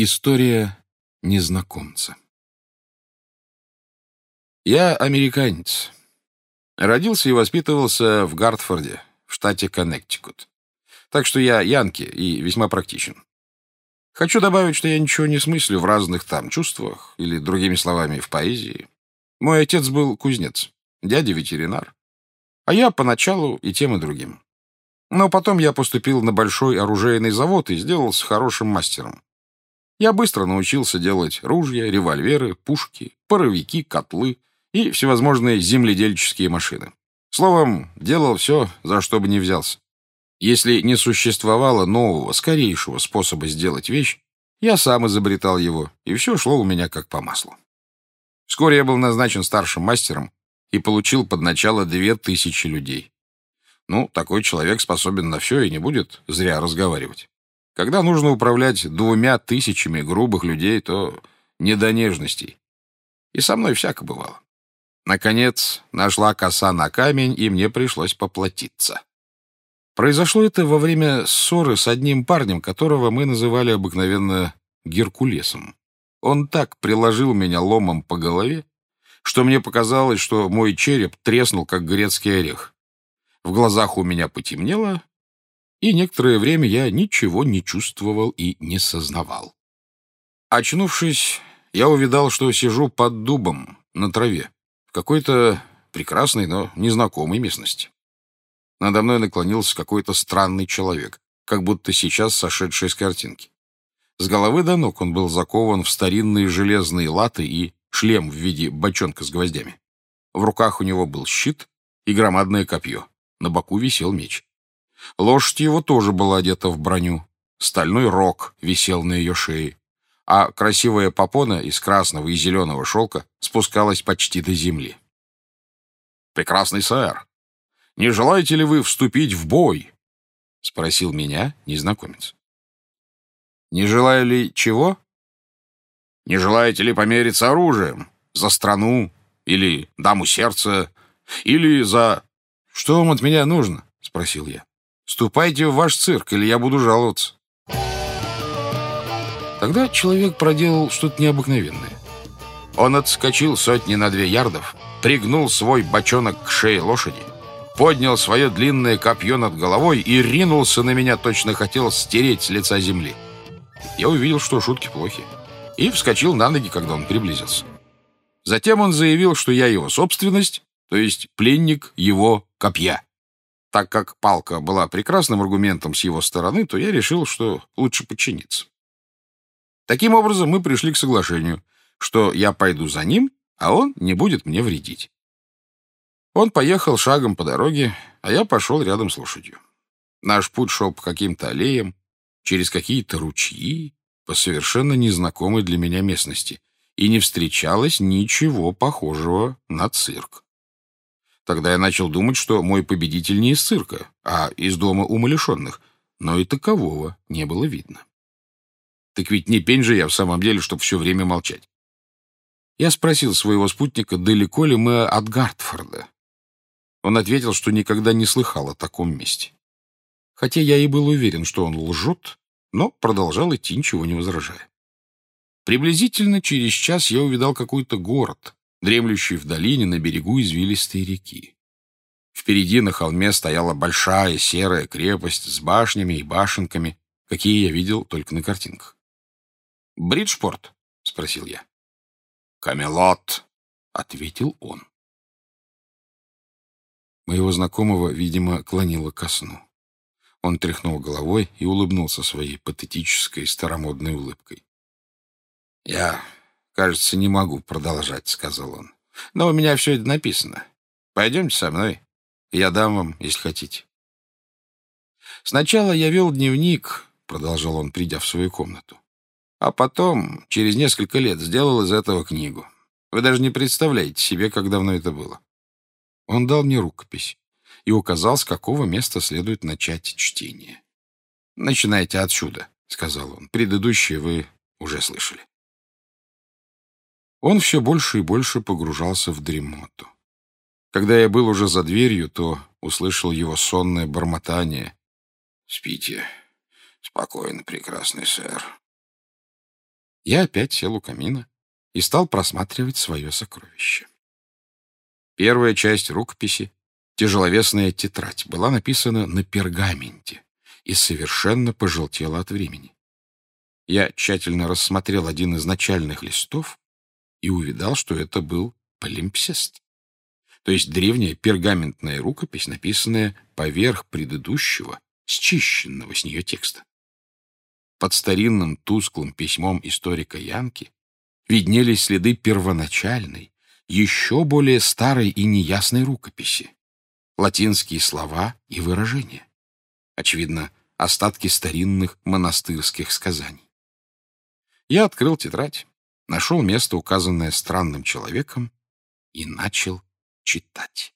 История незнакомца Я американец. Родился и воспитывался в Гартфорде, в штате Коннектикут. Так что я янки и весьма практичен. Хочу добавить, что я ничего не смыслю в разных там чувствах, или, другими словами, в поэзии. Мой отец был кузнец, дядя ветеринар. А я поначалу и тем, и другим. Но потом я поступил на большой оружейный завод и сделался хорошим мастером. Я быстро научился делать ружья, револьверы, пушки, паровики, котлы и всевозможные земледельческие машины. Словом, делал все, за что бы ни взялся. Если не существовало нового, скорейшего способа сделать вещь, я сам изобретал его, и все шло у меня как по маслу. Вскоре я был назначен старшим мастером и получил под начало две тысячи людей. Ну, такой человек способен на все и не будет зря разговаривать. Когда нужно управлять двумя тысячами грубых людей, то не до нежностей. И со мной всяко бывало. Наконец, нашла коса на камень, и мне пришлось поплатиться. Произошло это во время ссоры с одним парнем, которого мы называли обыкновенно Геркулесом. Он так приложил меня ломом по голове, что мне показалось, что мой череп треснул, как грецкий орех. В глазах у меня потемнело, и некоторое время я ничего не чувствовал и не сознавал. Очнувшись, я увидал, что сижу под дубом на траве в какой-то прекрасной, но незнакомой местности. Надо мной наклонился какой-то странный человек, как будто сейчас сошедший с картинки. С головы до ног он был закован в старинные железные латы и шлем в виде бочонка с гвоздями. В руках у него был щит и громадное копье. На боку висел меч. Лошадь его тоже была одета в броню. Стальной рог висел на ее шее, а красивая попона из красного и зеленого шелка спускалась почти до земли. «Прекрасный сэр, не желаете ли вы вступить в бой?» — спросил меня незнакомец. «Не желаю ли чего?» «Не желаете ли помериться оружием? За страну? Или даму сердца? Или за...» «Что вам от меня нужно?» — спросил я. Ступайте в ваш цирк, или я буду жаловаться. Тогда человек проделал что-то необыкновенное. Он отскочил сотни на две ярдов, пригнул свой бочонок к шее лошади, поднял свое длинное копье над головой и ринулся на меня, точно хотел стереть с лица земли. Я увидел, что шутки плохи, и вскочил на ноги, когда он приблизился. Затем он заявил, что я его собственность, то есть пленник его копья. Так как палка была прекрасным аргументом с его стороны, то я решил, что лучше подчиниться. Таким образом, мы пришли к соглашению, что я пойду за ним, а он не будет мне вредить. Он поехал шагом по дороге, а я пошел рядом с лошадью. Наш путь шел по каким-то аллеям, через какие-то ручьи, по совершенно незнакомой для меня местности, и не встречалось ничего похожего на цирк. Тогда я начал думать, что мой победитель не из цирка, а из дома умалишенных, но и такового не было видно. Так ведь не пень же я в самом деле, чтобы все время молчать. Я спросил своего спутника, далеко ли мы от Гартфорда. Он ответил, что никогда не слыхал о таком месте. Хотя я и был уверен, что он лжет, но продолжал идти, ничего не возражая. Приблизительно через час я увидал какой-то город, дремлющий в долине на берегу извилистой реки. Впереди на холме стояла большая серая крепость с башнями и башенками, какие я видел только на картинках. «Бриджпорт?» — спросил я. «Камелот», — ответил он. Моего знакомого, видимо, клонило ко сну. Он тряхнул головой и улыбнулся своей патетической старомодной улыбкой. «Я «Кажется, не могу продолжать», — сказал он. «Но у меня все это написано. Пойдемте со мной. Я дам вам, если хотите». «Сначала я вел дневник», — продолжал он, придя в свою комнату. «А потом, через несколько лет, сделал из этого книгу. Вы даже не представляете себе, как давно это было». Он дал мне рукопись и указал, с какого места следует начать чтение. «Начинайте отсюда», — сказал он. «Предыдущие вы уже слышали». Он все больше и больше погружался в дремоту. Когда я был уже за дверью, то услышал его сонное бормотание. «Спите. Спокойно, прекрасный сэр». Я опять сел у камина и стал просматривать свое сокровище. Первая часть рукописи, тяжеловесная тетрадь, была написана на пергаменте и совершенно пожелтела от времени. Я тщательно рассмотрел один из начальных листов и увидал, что это был полимпсест, то есть древняя пергаментная рукопись, написанная поверх предыдущего, счищенного с нее текста. Под старинным тусклым письмом историка Янки виднелись следы первоначальной, еще более старой и неясной рукописи, латинские слова и выражения. Очевидно, остатки старинных монастырских сказаний. Я открыл тетрадь, нашел место, указанное странным человеком, и начал читать.